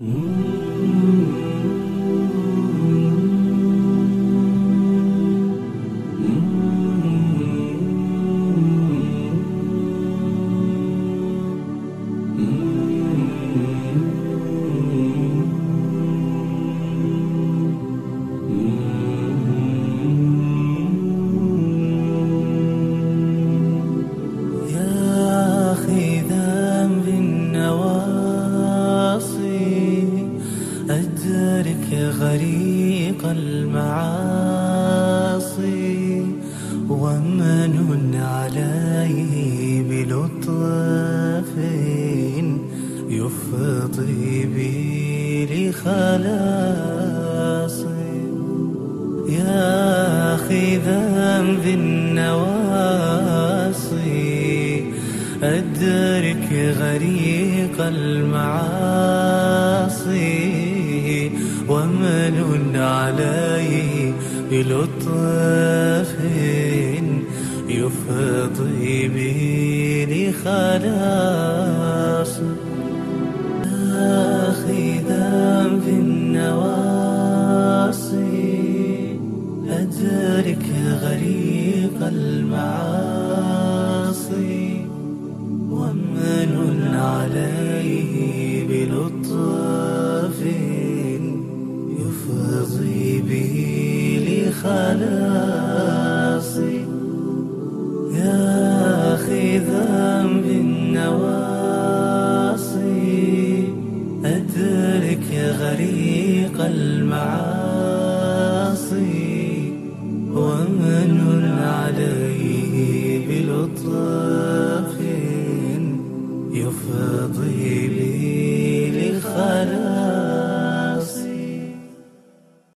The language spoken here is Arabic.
يا أدرك غريق المعاصي ومن عليه بلطف يفضي بي لخلاصي. يا أخي ذنب النواصي أدرك غريق المعاصي. ومن عليه بلطف يفضي بي لخلاصي أخي ذنب النواصي أدرك غريق المعاصي. يفضي به لخلاصي. يا أخي ذنب النواصي. أدرك غريق المعاصي. ومن عليه بلطف